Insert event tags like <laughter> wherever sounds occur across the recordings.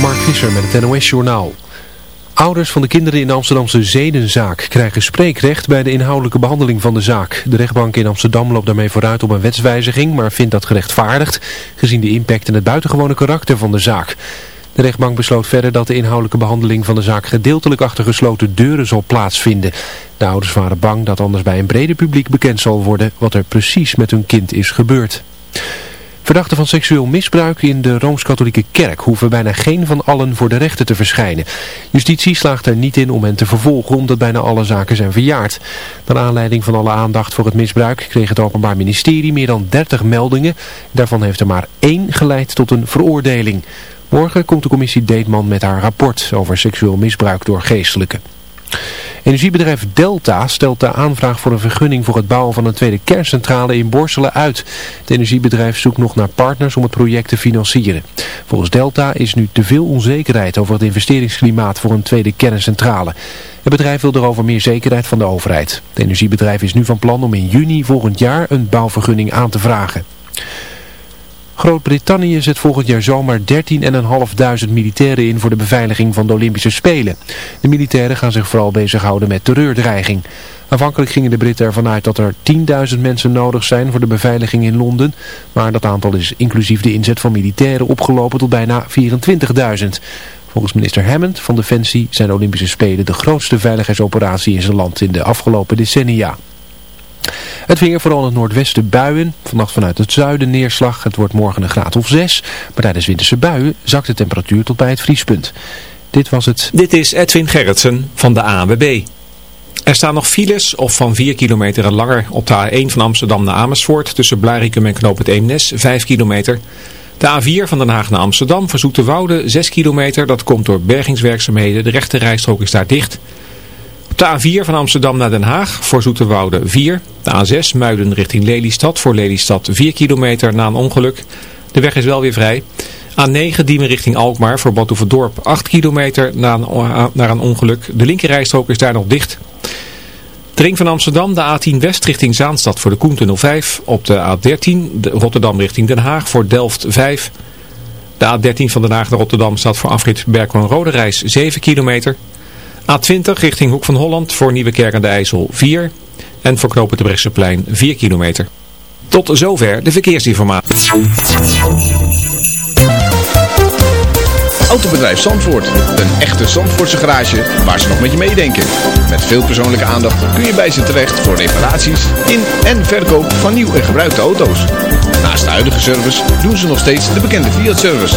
Mark Visser met het NOS Journaal. Ouders van de kinderen in de Amsterdamse zedenzaak krijgen spreekrecht bij de inhoudelijke behandeling van de zaak. De rechtbank in Amsterdam loopt daarmee vooruit op een wetswijziging, maar vindt dat gerechtvaardigd, gezien de impact en het buitengewone karakter van de zaak. De rechtbank besloot verder dat de inhoudelijke behandeling van de zaak gedeeltelijk achter gesloten deuren zal plaatsvinden. De ouders waren bang dat anders bij een breder publiek bekend zal worden wat er precies met hun kind is gebeurd. Verdachten van seksueel misbruik in de Rooms-Katholieke Kerk hoeven bijna geen van allen voor de rechter te verschijnen. Justitie slaagt er niet in om hen te vervolgen omdat bijna alle zaken zijn verjaard. Naar aanleiding van alle aandacht voor het misbruik kreeg het Openbaar Ministerie meer dan 30 meldingen. Daarvan heeft er maar één geleid tot een veroordeling. Morgen komt de commissie Deetman met haar rapport over seksueel misbruik door geestelijken. Energiebedrijf Delta stelt de aanvraag voor een vergunning voor het bouwen van een tweede kerncentrale in Borselen uit. Het energiebedrijf zoekt nog naar partners om het project te financieren. Volgens Delta is nu te veel onzekerheid over het investeringsklimaat voor een tweede kerncentrale. Het bedrijf wil erover meer zekerheid van de overheid. Het energiebedrijf is nu van plan om in juni volgend jaar een bouwvergunning aan te vragen. Groot-Brittannië zet volgend jaar zomaar 13.500 militairen in voor de beveiliging van de Olympische Spelen. De militairen gaan zich vooral bezighouden met terreurdreiging. Aanvankelijk gingen de Britten ervan uit dat er 10.000 mensen nodig zijn voor de beveiliging in Londen. Maar dat aantal is inclusief de inzet van militairen opgelopen tot bijna 24.000. Volgens minister Hammond van Defensie zijn de Olympische Spelen de grootste veiligheidsoperatie in zijn land in de afgelopen decennia. Het weer vooral in het noordwesten buien. Vannacht vanuit het zuiden neerslag. Het wordt morgen een graad of 6. Maar tijdens winterse buien zakt de temperatuur tot bij het vriespunt. Dit was het. Dit is Edwin Gerritsen van de ANWB. Er staan nog files of van 4 kilometer en langer op de A1 van Amsterdam naar Amersfoort. Tussen Blarikum en Knoop het Eemnes 5 kilometer. De A4 van Den Haag naar Amsterdam verzoekt de Woude 6 kilometer. Dat komt door bergingswerkzaamheden. De rechte rijstrook is daar dicht. De A4 van Amsterdam naar Den Haag voor Zoeterwoude 4. De A6 Muiden richting Lelystad voor Lelystad 4 kilometer na een ongeluk. De weg is wel weer vrij. A9 Diemen richting Alkmaar voor Batuverdorp 8 kilometer na een, naar een ongeluk. De linkerrijstrook is daar nog dicht. De ring van Amsterdam, de A10 West richting Zaanstad voor de Koentunnel 5. Op de A13 de Rotterdam richting Den Haag voor Delft 5. De A13 van Den Haag naar Rotterdam staat voor afrit Berkel en Rode Reis 7 kilometer. A20 richting Hoek van Holland voor Nieuwekerk aan de IJssel 4. En voor knopen Brechtseplein 4 kilometer. Tot zover de verkeersinformatie. Autobedrijf Zandvoort. Een echte Zandvoortse garage waar ze nog met je meedenken. Met veel persoonlijke aandacht kun je bij ze terecht voor reparaties in en verkoop van nieuw en gebruikte auto's. Naast de huidige service doen ze nog steeds de bekende Fiat-service.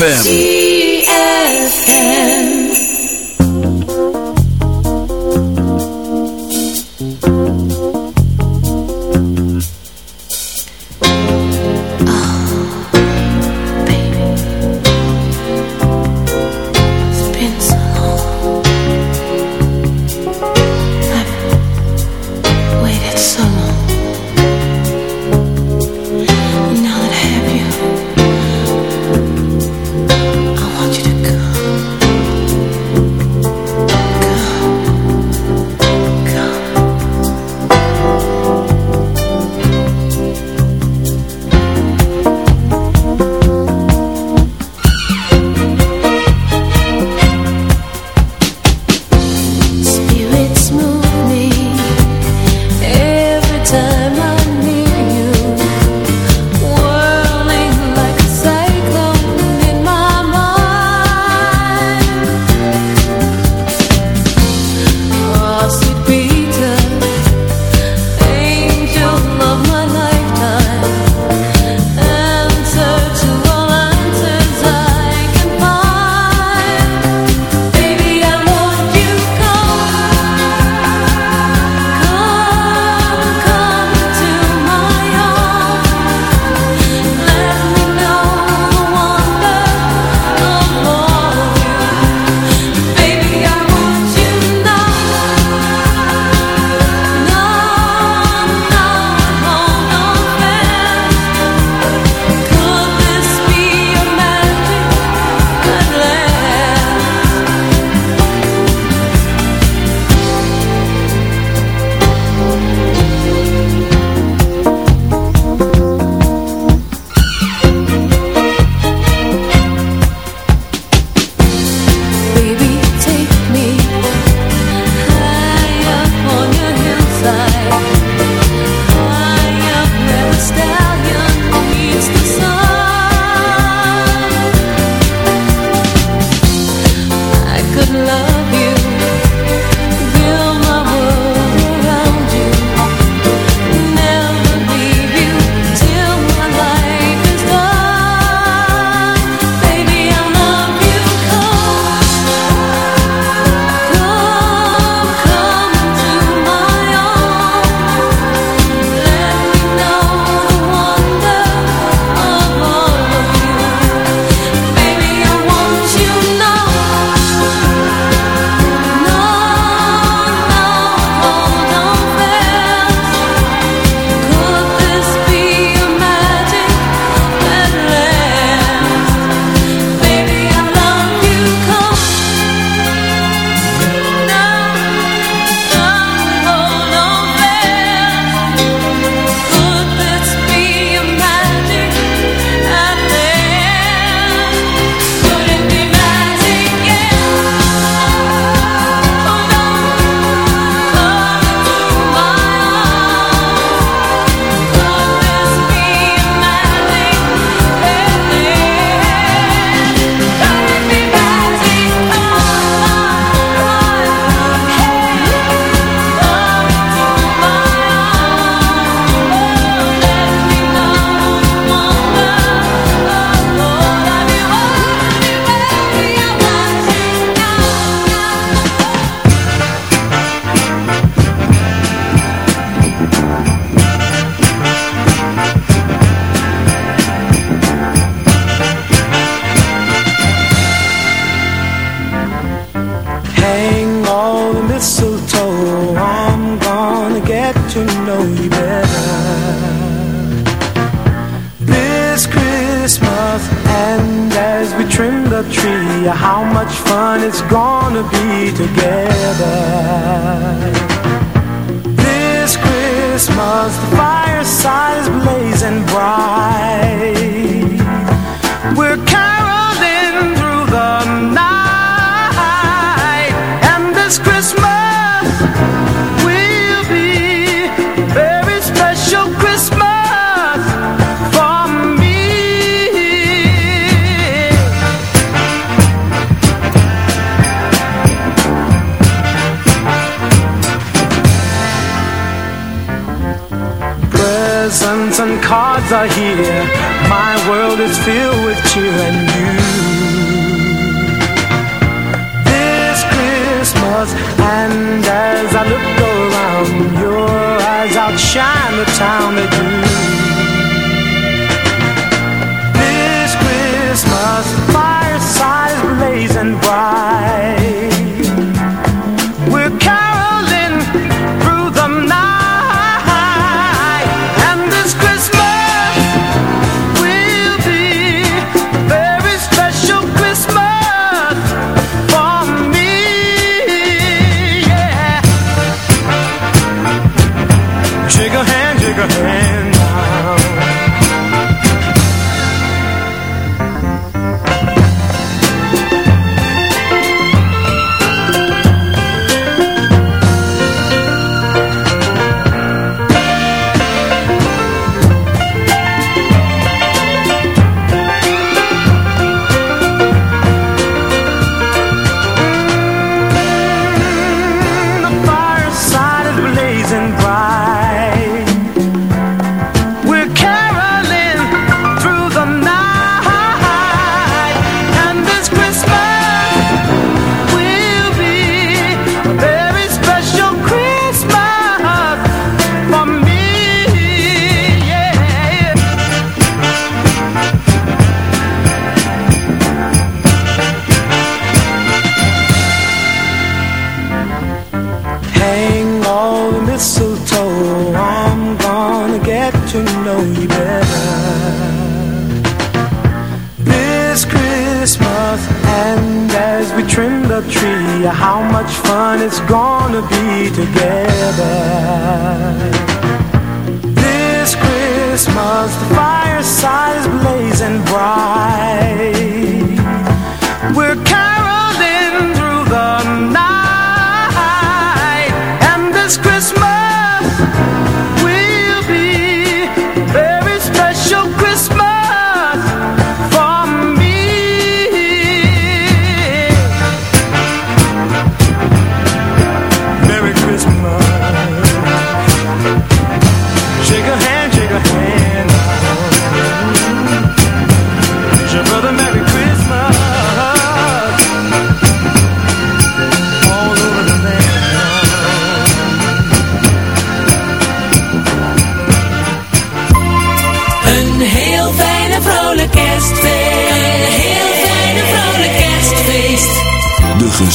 ZFM.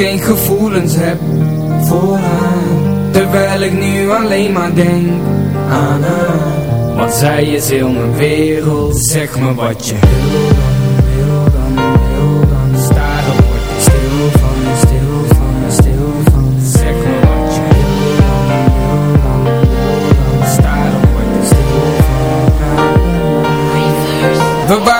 geen gevoelens heb voor haar Terwijl ik nu alleen maar denk aan haar. Want zij is heel mijn wereld Zeg me wat je wil. Dan,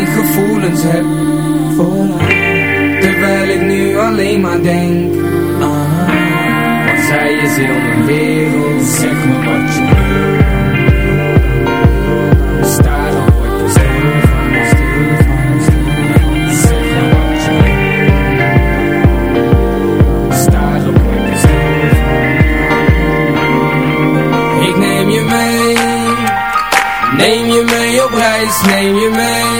geen gevoelens heb voor haar Terwijl ik nu alleen maar denk aan Want zij is heel mijn wereld. Zeg me wat je wil. Neem je mee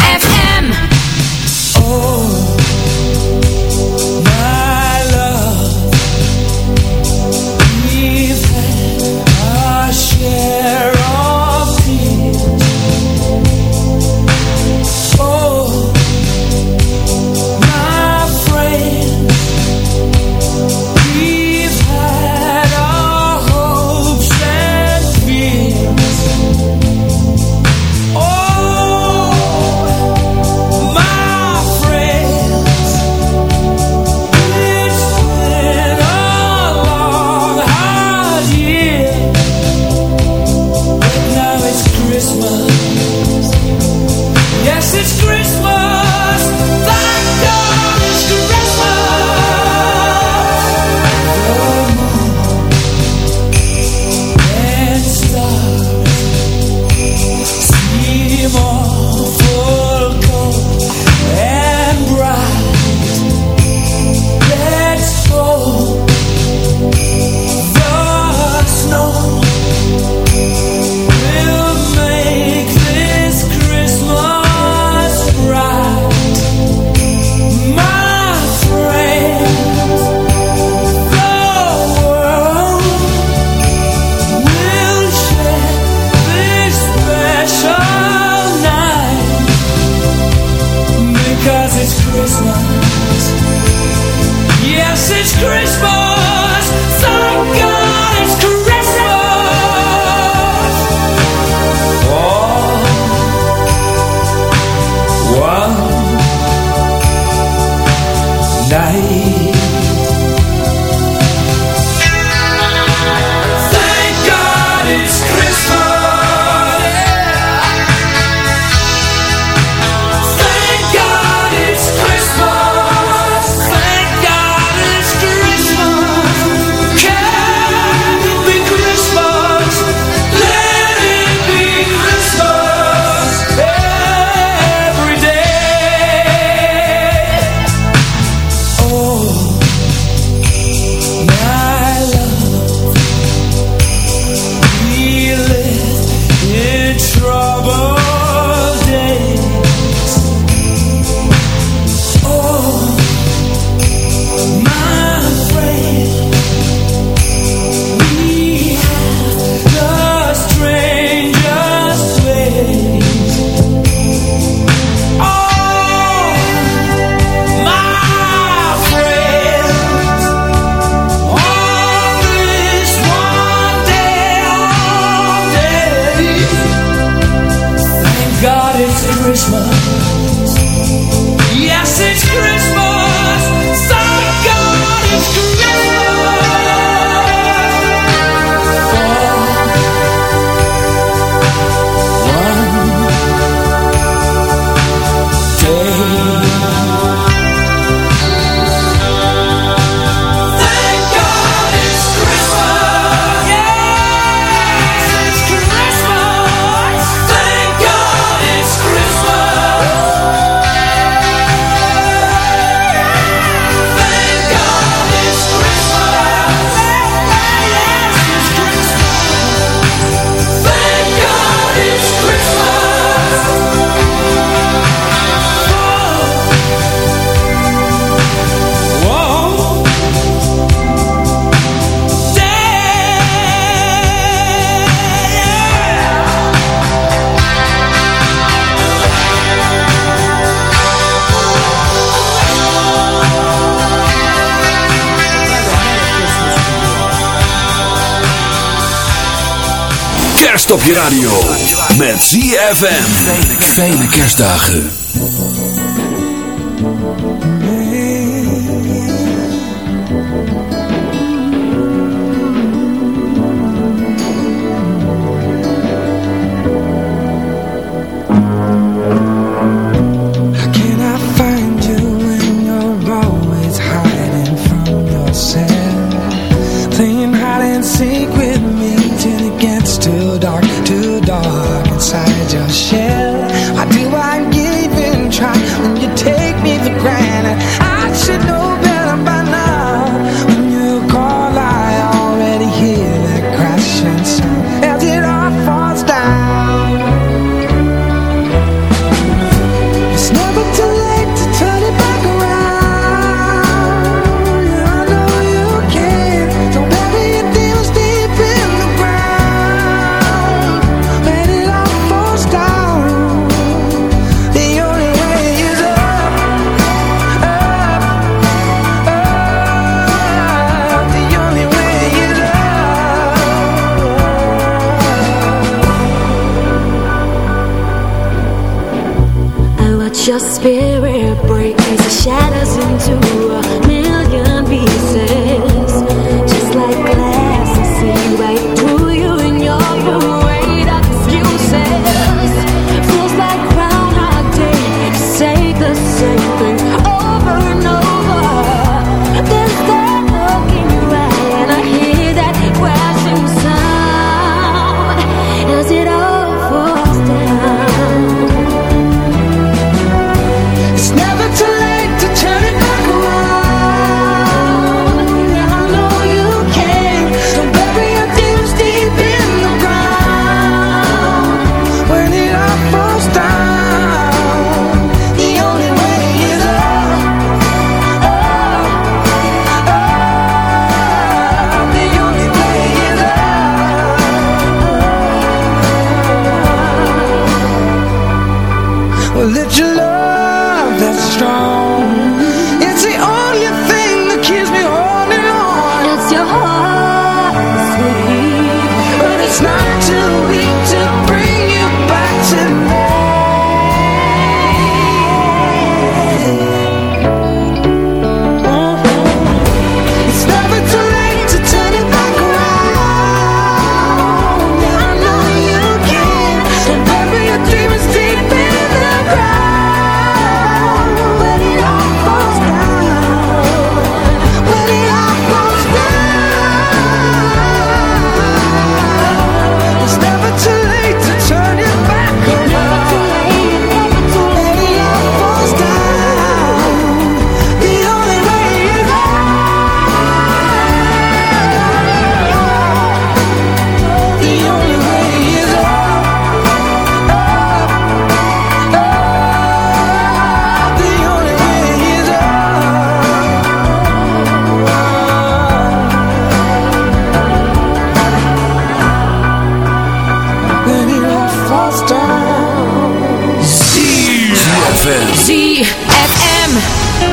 op je radio. Met ZFM. Fijne kerstdagen. them.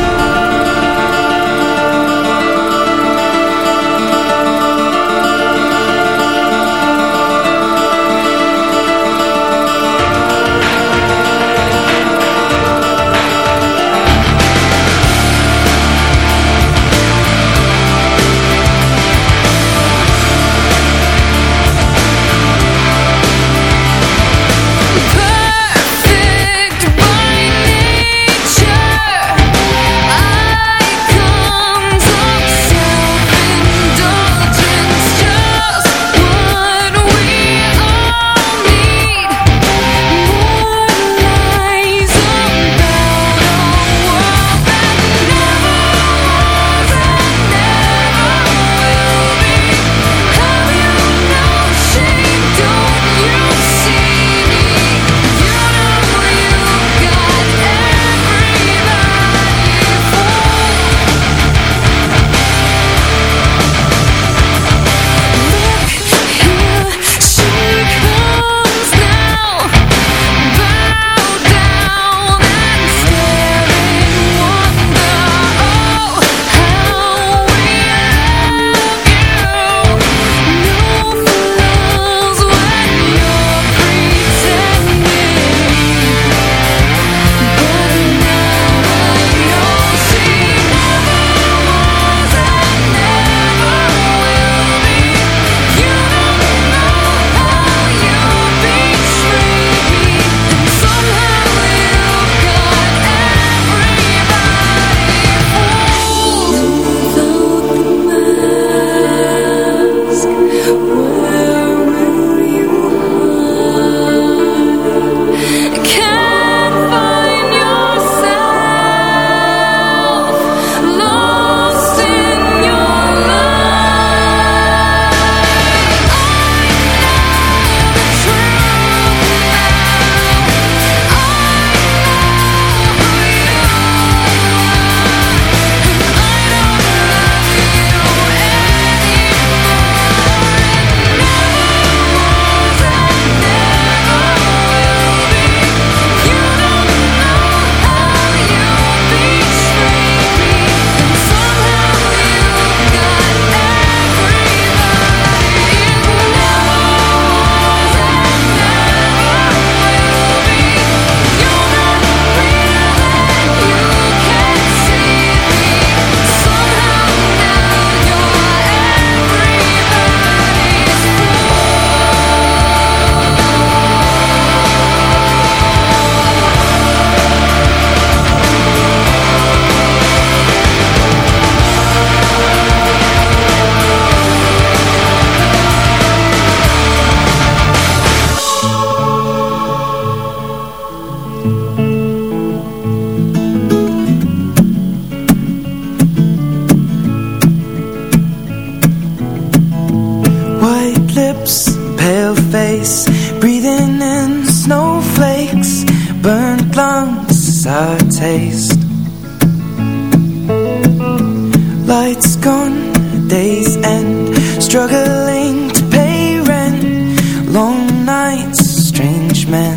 Struggling to pay rent. Long nights, strange men.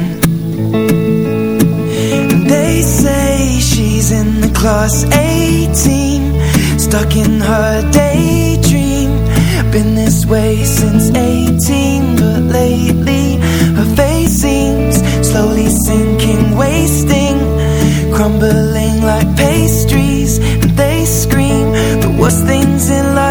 And They say she's in the class 18 Stuck in her daydream. Been this way since 18 But lately her face seems Slowly sinking, wasting Crumbling like pastries. And they scream the worst things in life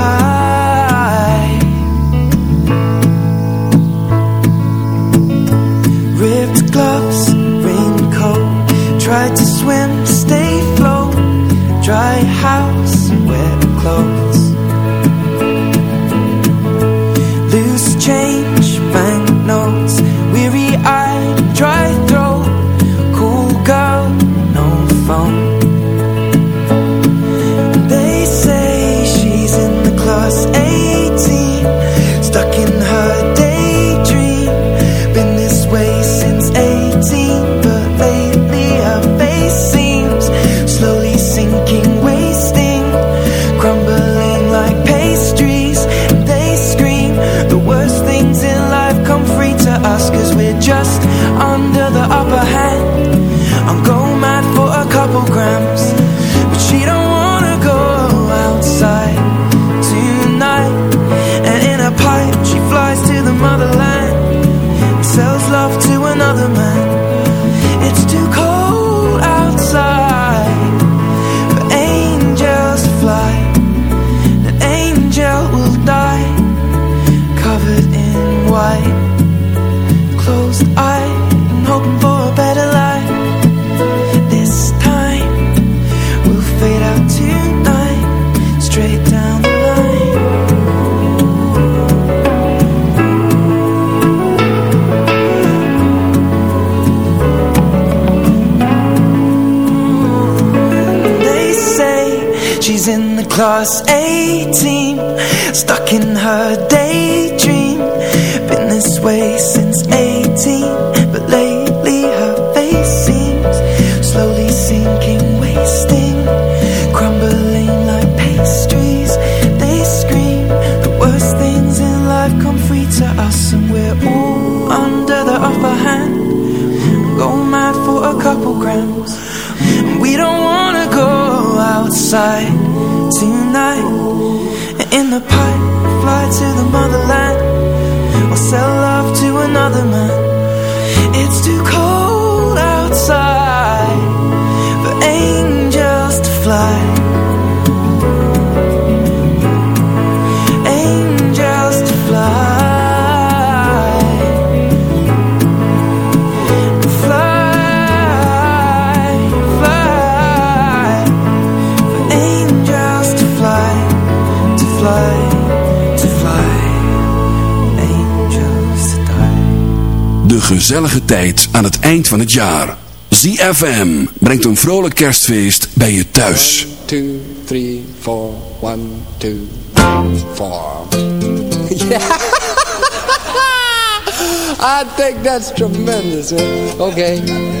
Dry house, wet clothes gezellige tijd aan het eind van het jaar. ZFM brengt een vrolijk kerstfeest bij je thuis. two, three, four, one, two, four. <laughs> yeah. <laughs> I think that's tremendous. Okay.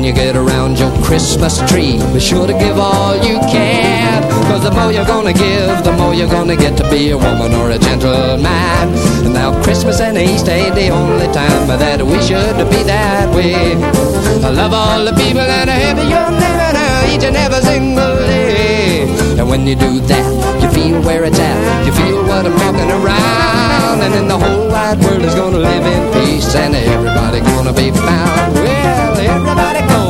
When you get around your Christmas tree, be sure to give all you can. Cause the more you're gonna give, the more you're gonna get to be a woman or a gentleman. And now Christmas and Easter ain't the only time that we should be that way. I love all the people that are happy you're living each and every single day. And when you do that, you feel where it's at. You feel what I'm talking around. And in the whole wide world is gonna live in peace. And everybody gonna be found. Well, everybody go.